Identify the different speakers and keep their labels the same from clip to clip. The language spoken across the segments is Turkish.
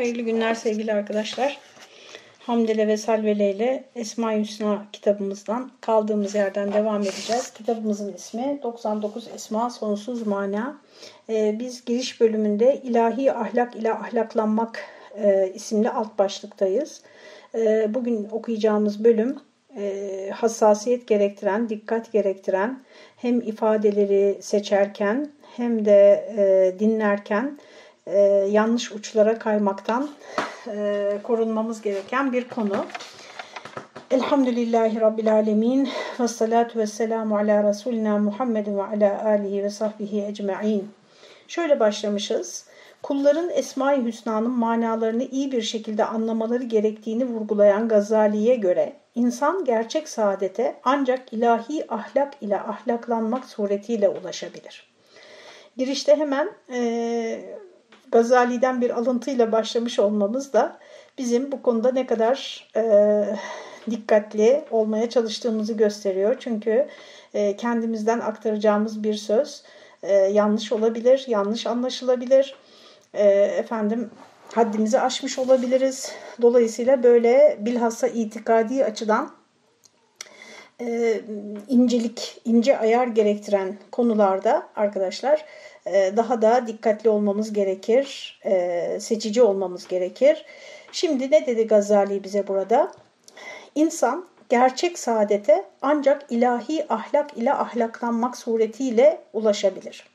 Speaker 1: Hayırlı günler sevgili arkadaşlar. Hamdele ve Salvele ile Esma-i Hüsna kitabımızdan kaldığımız yerden devam edeceğiz. Kitabımızın ismi 99 Esma Sonsuz Mana. Ee, biz giriş bölümünde ilahi ahlak ile ahlaklanmak e, isimli alt başlıktayız. E, bugün okuyacağımız bölüm e, hassasiyet gerektiren, dikkat gerektiren hem ifadeleri seçerken hem de e, dinlerken e, yanlış uçlara kaymaktan e, korunmamız gereken bir konu. Elhamdülillahi Rabbil Alemin ve salatu ve selamu ala Resulina Muhammedin ve ala alihi ve sahbihi ecma'in. Şöyle başlamışız. Kulların Esma-i Hüsna'nın manalarını iyi bir şekilde anlamaları gerektiğini vurgulayan Gazali'ye göre insan gerçek saadete ancak ilahi ahlak ile ahlaklanmak suretiyle ulaşabilir. Girişte hemen e, Gazali'den bir alıntıyla başlamış olmamız da bizim bu konuda ne kadar e, dikkatli olmaya çalıştığımızı gösteriyor. Çünkü e, kendimizden aktaracağımız bir söz e, yanlış olabilir, yanlış anlaşılabilir. E, efendim haddimizi aşmış olabiliriz. Dolayısıyla böyle bilhassa itikadi açıdan e, incelik, ince ayar gerektiren konularda arkadaşlar e, daha da dikkatli olmamız gerekir, e, seçici olmamız gerekir. Şimdi ne dedi Gazali bize burada? İnsan gerçek saadete ancak ilahi ahlak ile ahlaklanmak suretiyle ulaşabilir.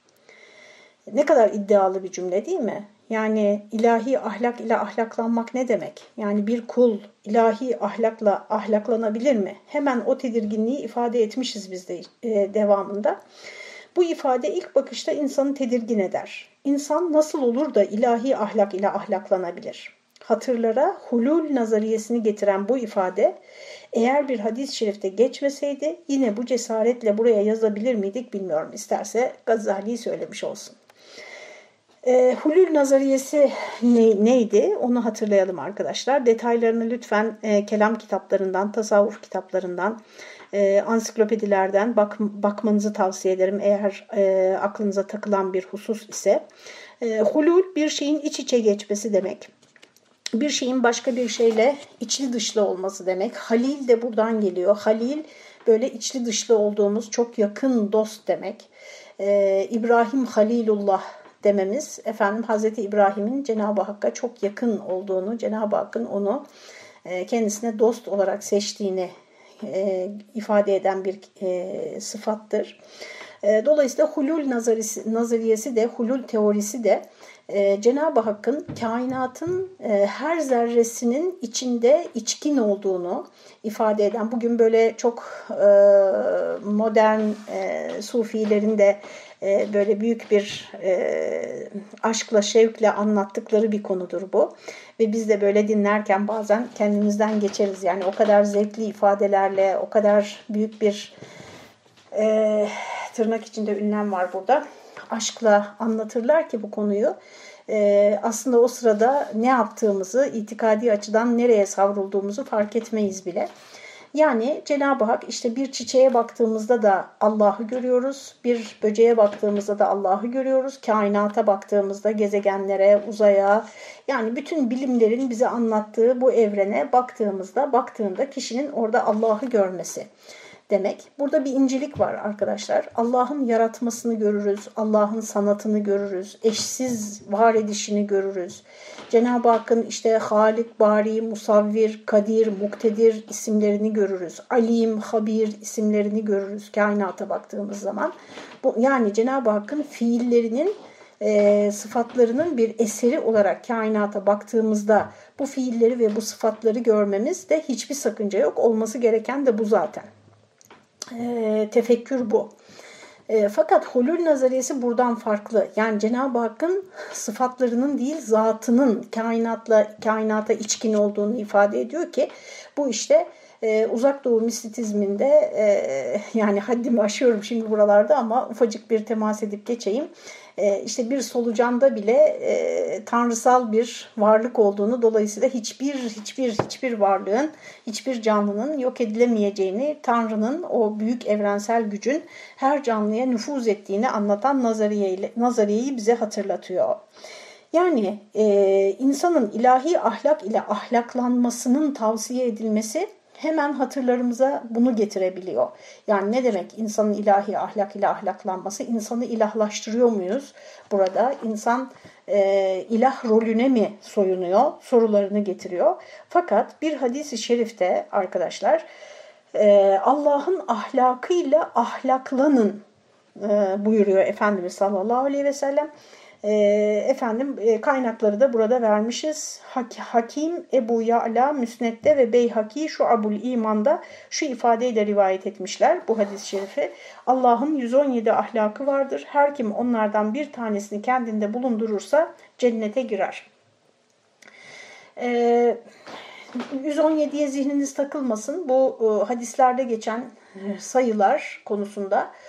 Speaker 1: Ne kadar iddialı bir cümle değil mi? Yani ilahi ahlak ile ahlaklanmak ne demek? Yani bir kul ilahi ahlakla ahlaklanabilir mi? Hemen o tedirginliği ifade etmişiz biz de e, devamında. Bu ifade ilk bakışta insanı tedirgin eder. İnsan nasıl olur da ilahi ahlak ile ahlaklanabilir? Hatırlara hulul nazariyesini getiren bu ifade eğer bir hadis-i şerifte geçmeseydi yine bu cesaretle buraya yazabilir miydik bilmiyorum. İsterse Gazali söylemiş olsun. E, hulül nazariyesi ne, neydi onu hatırlayalım arkadaşlar. Detaylarını lütfen e, kelam kitaplarından, tasavvuf kitaplarından, e, ansiklopedilerden bak, bakmanızı tavsiye ederim eğer e, aklınıza takılan bir husus ise. E, hulul bir şeyin iç içe geçmesi demek. Bir şeyin başka bir şeyle içli dışlı olması demek. Halil de buradan geliyor. Halil böyle içli dışlı olduğumuz çok yakın dost demek. E, İbrahim Halilullah dememiz efendim Hazreti İbrahim'in Cenab-ı Hakk'a çok yakın olduğunu, Cenab-ı Hakk'ın onu e, kendisine dost olarak seçtiğini e, ifade eden bir e, sıfattır. Dolayısıyla hulul nazarisi, nazariyesi de, hulul teorisi de Cenab-ı Hakk'ın kainatın her zerresinin içinde içkin olduğunu ifade eden, bugün böyle çok modern sufilerin de e, böyle büyük bir e, aşkla, şevkle anlattıkları bir konudur bu. Ve biz de böyle dinlerken bazen kendimizden geçeriz. Yani o kadar zevkli ifadelerle, o kadar büyük bir e, tırnak içinde ünlem var burada. Aşkla anlatırlar ki bu konuyu. E, aslında o sırada ne yaptığımızı, itikadi açıdan nereye savrulduğumuzu fark etmeyiz bile. Yani Cenab-ı Hak işte bir çiçeğe baktığımızda da Allah'ı görüyoruz, bir böceğe baktığımızda da Allah'ı görüyoruz, kainata baktığımızda gezegenlere, uzaya yani bütün bilimlerin bize anlattığı bu evrene baktığımızda, baktığında kişinin orada Allah'ı görmesi demek. Burada bir incelik var arkadaşlar. Allah'ın yaratmasını görürüz, Allah'ın sanatını görürüz, eşsiz var edişini görürüz. Cenab-ı Hakk'ın işte Halik, Bari, Musavvir, Kadir, Muktedir isimlerini görürüz. Alim, Habir isimlerini görürüz kainata baktığımız zaman. Bu, yani Cenab-ı Hakk'ın fiillerinin e, sıfatlarının bir eseri olarak kainata baktığımızda bu fiilleri ve bu sıfatları görmemiz de hiçbir sakınca yok. Olması gereken de bu zaten e, tefekkür bu. E, fakat hulul nazariyesi buradan farklı. Yani Cenab-ı Hakk'ın sıfatlarının değil zatının kainatla kainata içkin olduğunu ifade ediyor ki bu işte e, uzak doğu mistisizminde e, yani haddimi aşıyorum şimdi buralarda ama ufacık bir temas edip geçeyim. E, işte bir solucanda bile e, tanrısal bir varlık olduğunu dolayısıyla hiçbir hiçbir hiçbir varlığın hiçbir canlının yok edilemeyeceğini Tanrı'nın o büyük evrensel gücün her canlıya nüfuz ettiğini anlatan nazariye nazariyeyi bize hatırlatıyor. Yani e, insanın ilahi ahlak ile ahlaklanmasının tavsiye edilmesi hemen hatırlarımıza bunu getirebiliyor. Yani ne demek insanın ilahi ahlak ile ahlaklanması? İnsanı ilahlaştırıyor muyuz? Burada insan e, ilah rolüne mi soyunuyor? Sorularını getiriyor. Fakat bir hadisi şerifte arkadaşlar e, Allah'ın ahlakıyla ahlaklanın e, buyuruyor Efendimiz sallallahu aleyhi ve sellem. E, efendim e, kaynakları da burada vermişiz. Hakim Ebu Ya'la Müsned'de ve Beyhaki şu Abul İman'da şu ifadeyle rivayet etmişler bu hadis-i şerifi. Allah'ın 117 ahlakı vardır. Her kim onlardan bir tanesini kendinde bulundurursa cennete girer. Ee, 117'ye zihniniz takılmasın. Bu e, hadislerde geçen sayılar konusunda e,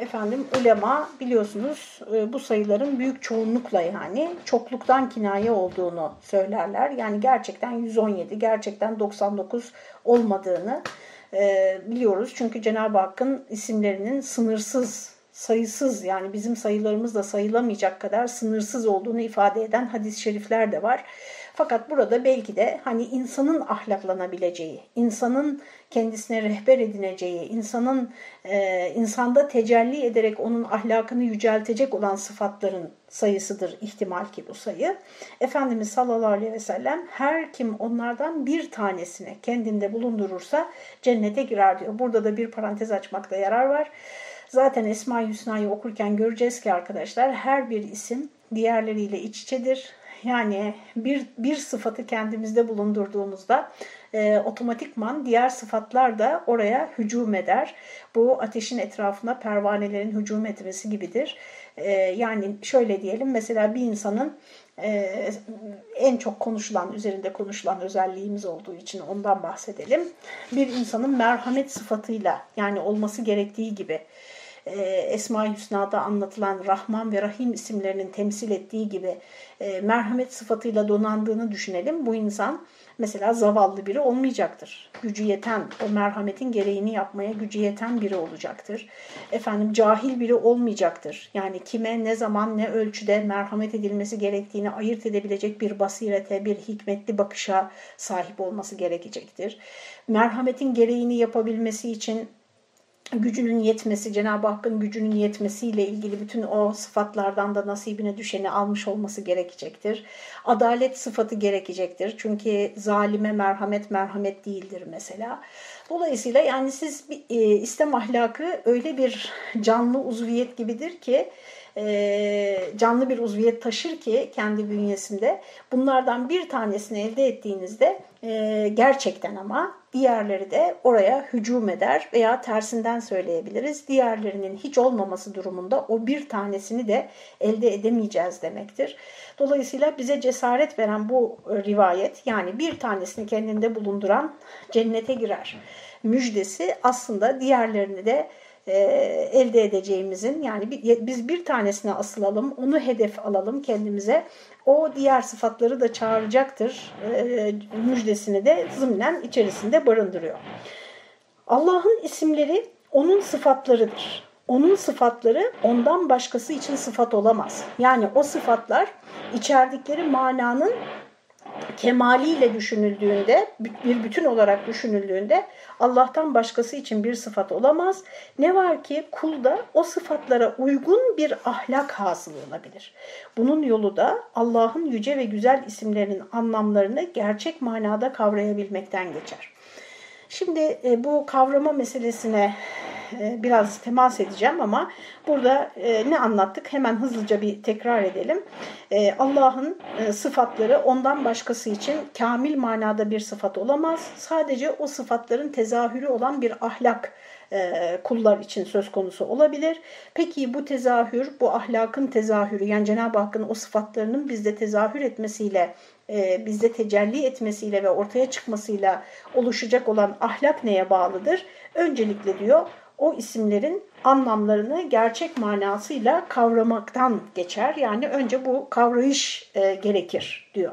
Speaker 1: efendim ulema biliyorsunuz e, bu sayıların büyük çoğunlukla yani çokluktan kinaye olduğunu söylerler. Yani gerçekten 117, gerçekten 99 olmadığını e, biliyoruz. Çünkü Cenab-ı Hakk'ın isimlerinin sınırsız, sayısız yani bizim sayılarımızla sayılamayacak kadar sınırsız olduğunu ifade eden hadis-i şerifler de var. Fakat burada belki de hani insanın ahlaklanabileceği, insanın kendisine rehber edineceği, insanın e, insanda tecelli ederek onun ahlakını yüceltecek olan sıfatların sayısıdır ihtimal ki bu sayı. Efendimiz sallallahu aleyhi ve sellem her kim onlardan bir tanesini kendinde bulundurursa cennete girer diyor. Burada da bir parantez açmakta yarar var. Zaten Esma-i Hüsna'yı okurken göreceğiz ki arkadaşlar her bir isim diğerleriyle iç içedir yani bir, bir sıfatı kendimizde bulundurduğumuzda e, otomatikman diğer sıfatlar da oraya hücum eder. Bu ateşin etrafına pervanelerin hücum etmesi gibidir. E, yani şöyle diyelim mesela bir insanın e, en çok konuşulan, üzerinde konuşulan özelliğimiz olduğu için ondan bahsedelim. Bir insanın merhamet sıfatıyla yani olması gerektiği gibi e, Esma-i Hüsna'da anlatılan Rahman ve Rahim isimlerinin temsil ettiği gibi e, merhamet sıfatıyla donandığını düşünelim. Bu insan mesela zavallı biri olmayacaktır. Gücü yeten, o merhametin gereğini yapmaya gücü yeten biri olacaktır. Efendim cahil biri olmayacaktır. Yani kime ne zaman ne ölçüde merhamet edilmesi gerektiğini ayırt edebilecek bir basirete, bir hikmetli bakışa sahip olması gerekecektir. Merhametin gereğini yapabilmesi için gücünün yetmesi, Cenab-ı Hakk'ın gücünün yetmesiyle ilgili bütün o sıfatlardan da nasibine düşeni almış olması gerekecektir. Adalet sıfatı gerekecektir. Çünkü zalime merhamet merhamet değildir mesela. Dolayısıyla yani siz e, İslam ahlakı öyle bir canlı uzviyet gibidir ki e, canlı bir uzviyet taşır ki kendi bünyesinde bunlardan bir tanesini elde ettiğinizde e, gerçekten ama diğerleri de oraya hücum eder veya tersinden söyleyebiliriz. Diğerlerinin hiç olmaması durumunda o bir tanesini de elde edemeyeceğiz demektir. Dolayısıyla bize cesaret veren bu rivayet yani bir tanesini kendinde bulunduran cennete girer müjdesi aslında diğerlerini de e, elde edeceğimizin yani biz bir tanesine asılalım, onu hedef alalım kendimize. O diğer sıfatları da çağıracaktır. E, müjdesini de zımnen içerisinde barındırıyor. Allah'ın isimleri onun sıfatlarıdır. Onun sıfatları ondan başkası için sıfat olamaz. Yani o sıfatlar içerdikleri mananın kemaliyle düşünüldüğünde, bir bütün olarak düşünüldüğünde Allah'tan başkası için bir sıfat olamaz. Ne var ki kulda o sıfatlara uygun bir ahlak hasıl olabilir. Bunun yolu da Allah'ın yüce ve güzel isimlerinin anlamlarını gerçek manada kavrayabilmekten geçer. Şimdi e, bu kavrama meselesine biraz temas edeceğim ama burada e, ne anlattık hemen hızlıca bir tekrar edelim. E, Allah'ın sıfatları ondan başkası için kamil manada bir sıfat olamaz. Sadece o sıfatların tezahürü olan bir ahlak kullar için söz konusu olabilir. Peki bu tezahür, bu ahlakın tezahürü yani Cenab-ı Hakk'ın o sıfatlarının bizde tezahür etmesiyle bizde tecelli etmesiyle ve ortaya çıkmasıyla oluşacak olan ahlak neye bağlıdır? Öncelikle diyor o isimlerin anlamlarını gerçek manasıyla kavramaktan geçer. Yani önce bu kavrayış e, gerekir diyor.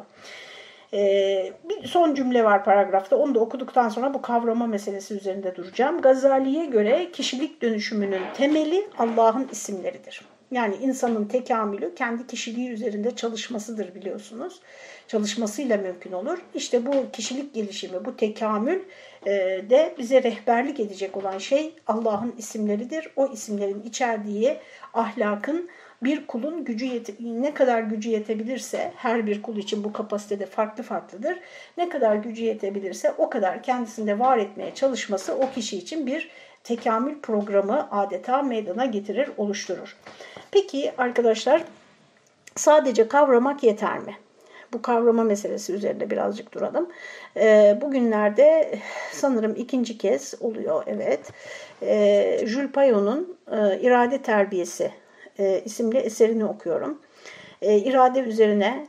Speaker 1: E, bir son cümle var paragrafta. Onu da okuduktan sonra bu kavrama meselesi üzerinde duracağım. Gazali'ye göre kişilik dönüşümünün temeli Allah'ın isimleridir. Yani insanın tekamülü kendi kişiliği üzerinde çalışmasıdır biliyorsunuz. Çalışmasıyla mümkün olur. İşte bu kişilik gelişimi, bu tekamül e, de bize rehberlik edecek olan şey Allah'ın isimleridir. O isimlerin içerdiği ahlakın bir kulun gücü ne kadar gücü yetebilirse her bir kul için bu kapasitede farklı farklıdır. Ne kadar gücü yetebilirse o kadar kendisinde var etmeye çalışması o kişi için bir tekamül programı adeta meydana getirir, oluşturur. Peki arkadaşlar sadece kavramak yeter mi? Bu kavrama meselesi üzerinde birazcık duralım. E, bugünlerde sanırım ikinci kez oluyor evet. E, Jules Payot'un e, İrade Terbiyesi e, isimli eserini okuyorum. E, irade üzerine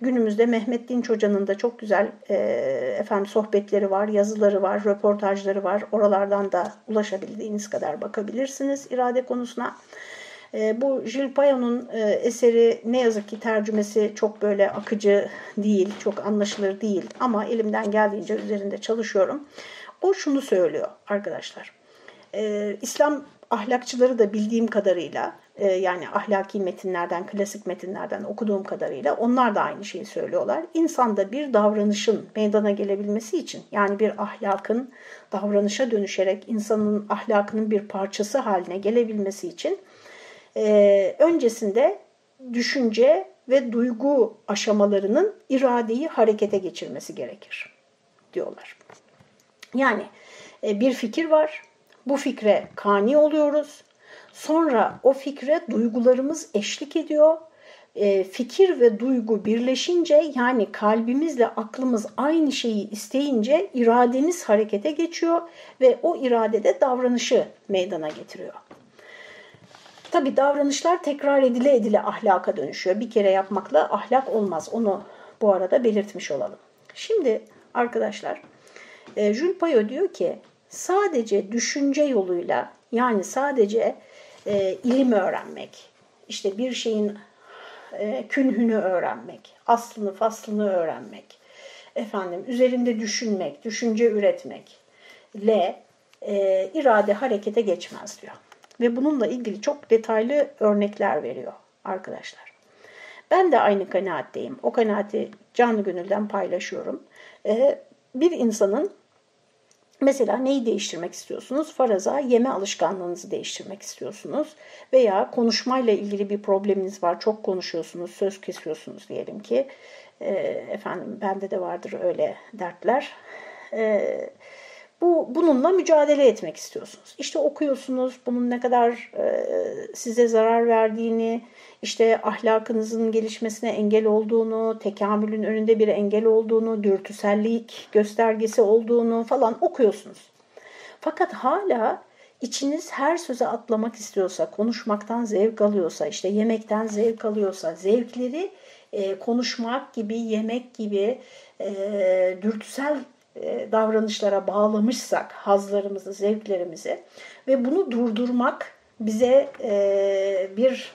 Speaker 1: günümüzde Mehmet Dinç Hoca'nın da çok güzel e, efendim sohbetleri var, yazıları var, röportajları var. Oralardan da ulaşabildiğiniz kadar bakabilirsiniz irade konusuna. E, bu Jules Payot'un e, eseri ne yazık ki tercümesi çok böyle akıcı değil, çok anlaşılır değil ama elimden geldiğince üzerinde çalışıyorum. O şunu söylüyor arkadaşlar. E, İslam ahlakçıları da bildiğim kadarıyla e, yani ahlaki metinlerden, klasik metinlerden okuduğum kadarıyla onlar da aynı şeyi söylüyorlar. İnsanda bir davranışın meydana gelebilmesi için yani bir ahlakın davranışa dönüşerek insanın ahlakının bir parçası haline gelebilmesi için e, öncesinde düşünce ve duygu aşamalarının iradeyi harekete geçirmesi gerekir diyorlar. Yani e, bir fikir var, bu fikre kani oluyoruz. Sonra o fikre duygularımız eşlik ediyor. E, fikir ve duygu birleşince yani kalbimizle aklımız aynı şeyi isteyince irademiz harekete geçiyor ve o iradede davranışı meydana getiriyor. Tabi davranışlar tekrar edile edile ahlaka dönüşüyor. Bir kere yapmakla ahlak olmaz. Onu bu arada belirtmiş olalım. Şimdi arkadaşlar e, Jules Payot diyor ki sadece düşünce yoluyla yani sadece e, ilim öğrenmek, işte bir şeyin e, künhünü öğrenmek, aslını faslını öğrenmek, efendim üzerinde düşünmek, düşünce üretmekle e, irade harekete geçmez diyor. Ve bununla ilgili çok detaylı örnekler veriyor arkadaşlar. Ben de aynı kanaatteyim. O kanaati canlı gönülden paylaşıyorum. Ee, bir insanın Mesela neyi değiştirmek istiyorsunuz? Faraza yeme alışkanlığınızı değiştirmek istiyorsunuz. Veya konuşmayla ilgili bir probleminiz var. Çok konuşuyorsunuz, söz kesiyorsunuz diyelim ki. E, efendim bende de vardır öyle dertler. E, bu bununla mücadele etmek istiyorsunuz. İşte okuyorsunuz bunun ne kadar e, size zarar verdiğini, işte ahlakınızın gelişmesine engel olduğunu, tekamülün önünde bir engel olduğunu, dürtüsellik göstergesi olduğunu falan okuyorsunuz. Fakat hala içiniz her söze atlamak istiyorsa, konuşmaktan zevk alıyorsa, işte yemekten zevk alıyorsa, zevkleri e, konuşmak gibi, yemek gibi e, dürtüsel davranışlara bağlamışsak hazlarımızı, zevklerimizi ve bunu durdurmak bize e, bir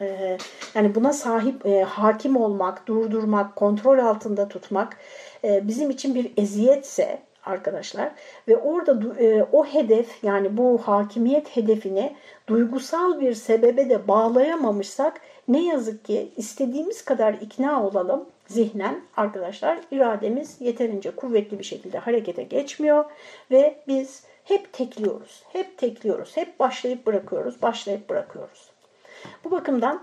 Speaker 1: e, yani buna sahip hakim olmak, durdurmak, kontrol altında tutmak bizim için bir eziyetse arkadaşlar ve orada o hedef yani bu hakimiyet hedefini duygusal bir sebebe de bağlayamamışsak ne yazık ki istediğimiz kadar ikna olalım zihnen arkadaşlar irademiz yeterince kuvvetli bir şekilde harekete geçmiyor ve biz hep tekliyoruz, hep tekliyoruz, hep başlayıp bırakıyoruz, başlayıp bırakıyoruz. Bu bakımdan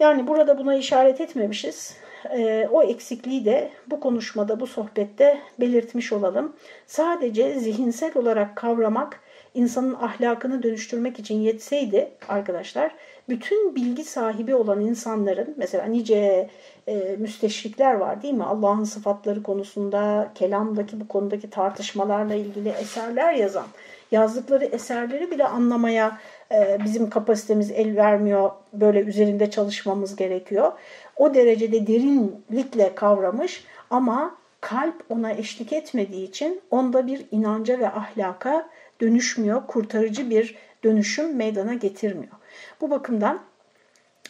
Speaker 1: yani burada buna işaret etmemişiz. E, o eksikliği de bu konuşmada, bu sohbette belirtmiş olalım. Sadece zihinsel olarak kavramak insanın ahlakını dönüştürmek için yetseydi arkadaşlar, bütün bilgi sahibi olan insanların mesela nice e, müsteşrikler var değil mi? Allah'ın sıfatları konusunda, kelamdaki bu konudaki tartışmalarla ilgili eserler yazan, yazdıkları eserleri bile anlamaya e, bizim kapasitemiz el vermiyor. Böyle üzerinde çalışmamız gerekiyor. O derecede derinlikle kavramış ama kalp ona eşlik etmediği için onda bir inanca ve ahlaka dönüşmüyor, kurtarıcı bir dönüşüm meydana getirmiyor. Bu bakımdan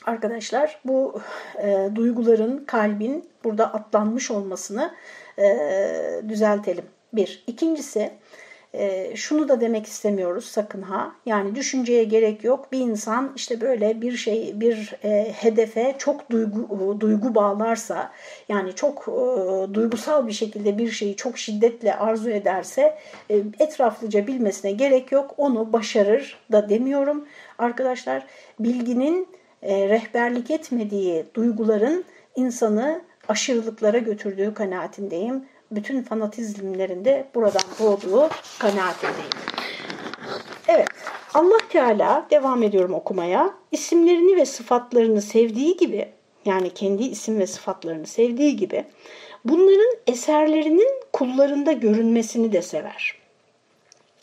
Speaker 1: arkadaşlar bu e, duyguların, kalbin burada atlanmış olmasını e, düzeltelim. Bir. İkincisi e, şunu da demek istemiyoruz sakın ha. Yani düşünceye gerek yok. Bir insan işte böyle bir şey bir e, hedefe çok duygu duygu bağlarsa yani çok e, duygusal bir şekilde bir şeyi çok şiddetle arzu ederse e, etraflıca bilmesine gerek yok. Onu başarır da demiyorum. Arkadaşlar bilginin e, rehberlik etmediği duyguların insanı aşırılıklara götürdüğü kanaatindeyim bütün fanatizmlerinde buradan doğduğu kanaatindeyim. Evet, Allah Teala devam ediyorum okumaya. İsimlerini ve sıfatlarını sevdiği gibi, yani kendi isim ve sıfatlarını sevdiği gibi, bunların eserlerinin kullarında görünmesini de sever.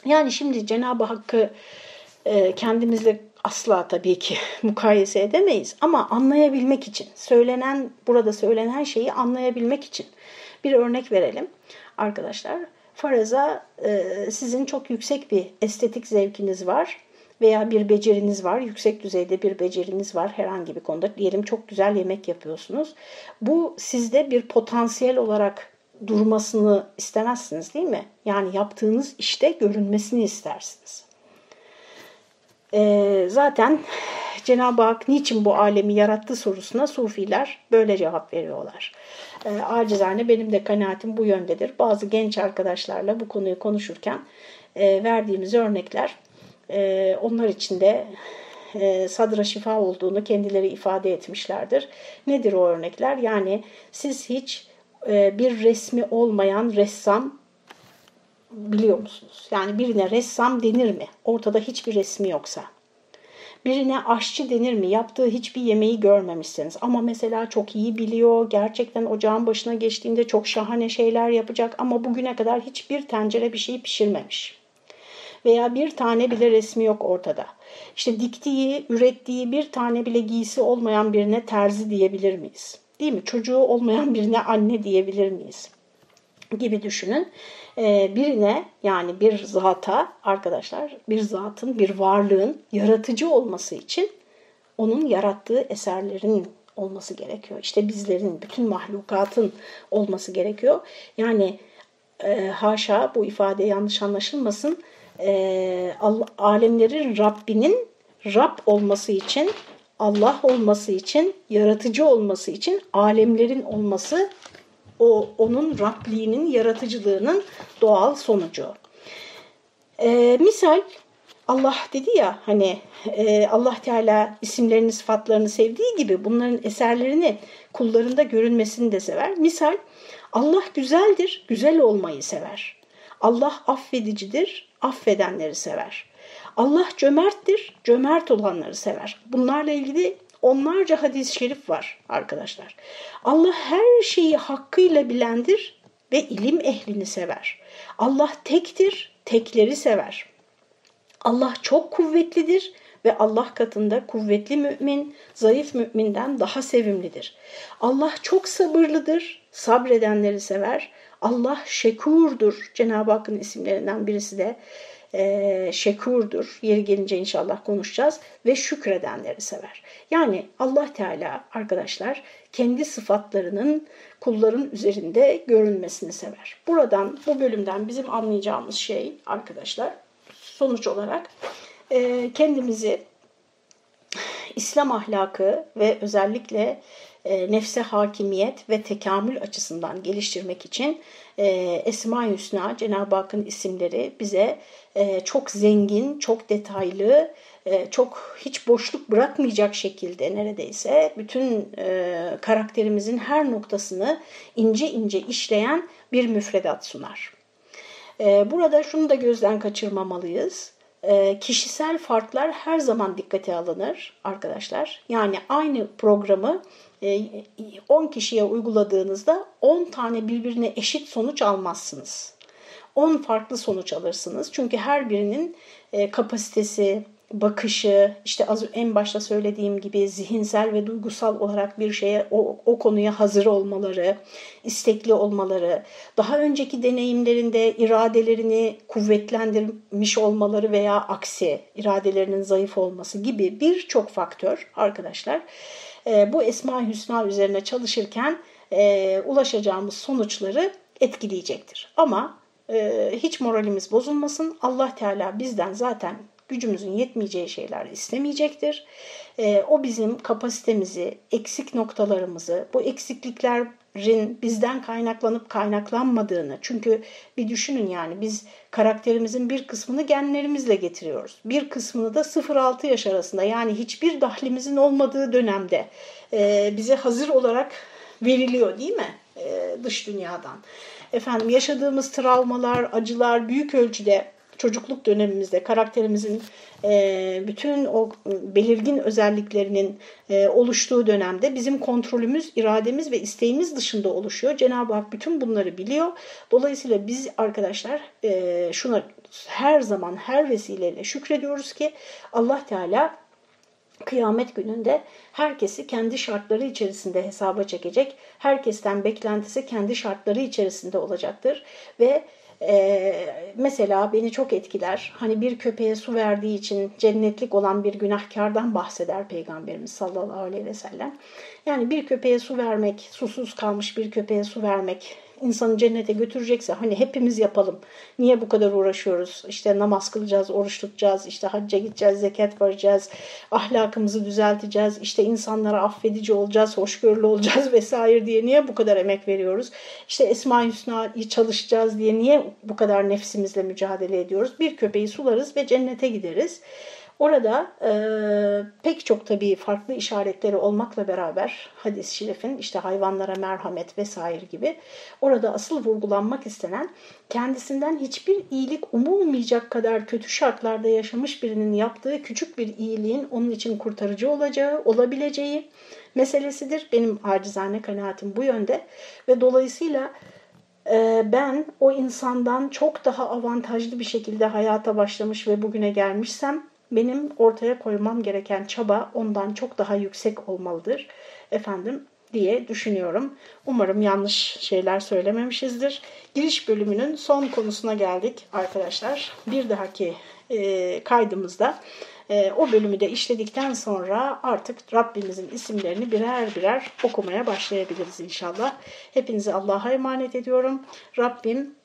Speaker 1: Yani şimdi Cenab-ı Hakk'ı e, kendimizle asla tabii ki mukayese edemeyiz ama anlayabilmek için, söylenen burada söylenen şeyi anlayabilmek için bir örnek verelim arkadaşlar. Faraza e, sizin çok yüksek bir estetik zevkiniz var veya bir beceriniz var, yüksek düzeyde bir beceriniz var herhangi bir konuda. Diyelim çok güzel yemek yapıyorsunuz. Bu sizde bir potansiyel olarak durmasını istemezsiniz değil mi? Yani yaptığınız işte görünmesini istersiniz. E, zaten Cenab-ı Hak niçin bu alemi yarattı sorusuna Sufiler böyle cevap veriyorlar. E, acizane benim de kanaatim bu yöndedir. Bazı genç arkadaşlarla bu konuyu konuşurken e, verdiğimiz örnekler e, onlar için de e, sadra şifa olduğunu kendileri ifade etmişlerdir. Nedir o örnekler? Yani siz hiç e, bir resmi olmayan ressam biliyor musunuz? Yani birine ressam denir mi? Ortada hiçbir resmi yoksa. Birine aşçı denir mi? Yaptığı hiçbir yemeği görmemişsiniz. Ama mesela çok iyi biliyor. Gerçekten ocağın başına geçtiğinde çok şahane şeyler yapacak. Ama bugüne kadar hiçbir tencere bir şey pişirmemiş. Veya bir tane bile resmi yok ortada. İşte diktiği, ürettiği bir tane bile giysi olmayan birine terzi diyebilir miyiz? Değil mi? Çocuğu olmayan birine anne diyebilir miyiz? Gibi düşünün. Ee, birine yani bir zata arkadaşlar bir zatın bir varlığın yaratıcı olması için onun yarattığı eserlerin olması gerekiyor. İşte bizlerin bütün mahlukatın olması gerekiyor. Yani e, haşa bu ifade yanlış anlaşılmasın. E, alemlerin Rabbinin Rab olması için Allah olması için, yaratıcı olması için alemlerin olması o onun Rabliğinin, yaratıcılığının doğal sonucu. Ee, misal Allah dedi ya hani e, Allah Teala isimlerini sıfatlarını sevdiği gibi bunların eserlerini kullarında görünmesini de sever. Misal Allah güzeldir, güzel olmayı sever. Allah affedicidir, affedenleri sever. Allah cömerttir, cömert olanları sever. Bunlarla ilgili onlarca hadis-i şerif var arkadaşlar. Allah her şeyi hakkıyla bilendir ve ilim ehlini sever. Allah tektir, tekleri sever. Allah çok kuvvetlidir ve Allah katında kuvvetli mümin, zayıf müminden daha sevimlidir. Allah çok sabırlıdır, sabredenleri sever. Allah şekurdur. Cenab-ı Hakk'ın isimlerinden birisi de e, şekurdur. Yeri gelince inşallah konuşacağız ve şükredenleri sever. Yani Allah Teala arkadaşlar kendi sıfatlarının kulların üzerinde görünmesini sever. Buradan bu bölümden bizim anlayacağımız şey arkadaşlar sonuç olarak e, kendimizi İslam ahlakı ve özellikle e, nefse hakimiyet ve tekamül açısından geliştirmek için e, Esma-i Hüsna, Cenab-ı Hakk'ın isimleri bize e, çok zengin, çok detaylı, çok hiç boşluk bırakmayacak şekilde neredeyse bütün karakterimizin her noktasını ince ince işleyen bir müfredat sunar. Burada şunu da gözden kaçırmamalıyız. Kişisel farklar her zaman dikkate alınır arkadaşlar. Yani aynı programı 10 e, kişiye uyguladığınızda 10 tane birbirine eşit sonuç almazsınız. 10 farklı sonuç alırsınız. Çünkü her birinin e, kapasitesi, bakışı, işte az en başta söylediğim gibi zihinsel ve duygusal olarak bir şeye o, o konuya hazır olmaları, istekli olmaları, daha önceki deneyimlerinde iradelerini kuvvetlendirmiş olmaları veya aksi iradelerinin zayıf olması gibi birçok faktör arkadaşlar e, bu Esma-i Hüsna üzerine çalışırken e, ulaşacağımız sonuçları etkileyecektir. Ama e, hiç moralimiz bozulmasın. Allah Teala bizden zaten gücümüzün yetmeyeceği şeyler istemeyecektir. E, o bizim kapasitemizi, eksik noktalarımızı, bu eksikliklerin bizden kaynaklanıp kaynaklanmadığını, çünkü bir düşünün yani biz karakterimizin bir kısmını genlerimizle getiriyoruz. Bir kısmını da 0-6 yaş arasında yani hiçbir dahlimizin olmadığı dönemde e, bize hazır olarak veriliyor değil mi? E, dış dünyadan. Efendim yaşadığımız travmalar, acılar büyük ölçüde çocukluk dönemimizde karakterimizin e, bütün o belirgin özelliklerinin e, oluştuğu dönemde bizim kontrolümüz, irademiz ve isteğimiz dışında oluşuyor. Cenab-ı Hak bütün bunları biliyor. Dolayısıyla biz arkadaşlar e, şuna her zaman her vesileyle şükrediyoruz ki Allah Teala kıyamet gününde herkesi kendi şartları içerisinde hesaba çekecek. Herkesten beklentisi kendi şartları içerisinde olacaktır ve ee, mesela beni çok etkiler. Hani bir köpeğe su verdiği için cennetlik olan bir günahkardan bahseder Peygamberimiz sallallahu aleyhi ve sellem. Yani bir köpeğe su vermek, susuz kalmış bir köpeğe su vermek insanı cennete götürecekse hani hepimiz yapalım. Niye bu kadar uğraşıyoruz? İşte namaz kılacağız, oruç tutacağız, işte hacca gideceğiz, zekat vereceğiz, ahlakımızı düzelteceğiz, işte insanlara affedici olacağız, hoşgörülü olacağız vesaire diye niye bu kadar emek veriyoruz? İşte Esma-i Hüsna'yı çalışacağız diye niye bu kadar nefsimizle mücadele ediyoruz? Bir köpeği sularız ve cennete gideriz. Orada e, pek çok tabii farklı işaretleri olmakla beraber hadis-i şerifin işte hayvanlara merhamet vesaire gibi orada asıl vurgulanmak istenen kendisinden hiçbir iyilik umulmayacak kadar kötü şartlarda yaşamış birinin yaptığı küçük bir iyiliğin onun için kurtarıcı olacağı, olabileceği meselesidir. Benim acizane kanaatim bu yönde ve dolayısıyla ben o insandan çok daha avantajlı bir şekilde hayata başlamış ve bugüne gelmişsem benim ortaya koymam gereken çaba ondan çok daha yüksek olmalıdır efendim diye düşünüyorum. Umarım yanlış şeyler söylememişizdir. Giriş bölümünün son konusuna geldik arkadaşlar. Bir dahaki e, kaydımızda e, o bölümü de işledikten sonra artık Rabbimizin isimlerini birer birer okumaya başlayabiliriz inşallah. Hepinizi Allah'a emanet ediyorum. Rabbim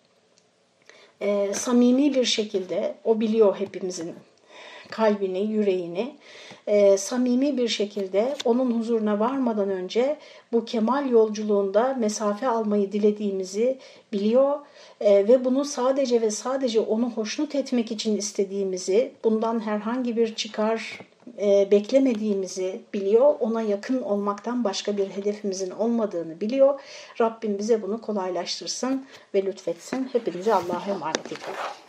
Speaker 1: e, samimi bir şekilde, o biliyor hepimizin kalbini, yüreğini e, samimi bir şekilde onun huzuruna varmadan önce bu kemal yolculuğunda mesafe almayı dilediğimizi biliyor e, ve bunu sadece ve sadece onu hoşnut etmek için istediğimizi, bundan herhangi bir çıkar e, beklemediğimizi biliyor. Ona yakın olmaktan başka bir hedefimizin olmadığını biliyor. Rabbim bize bunu kolaylaştırsın ve lütfetsin. Hepinize Allah'a emanet ediyorum.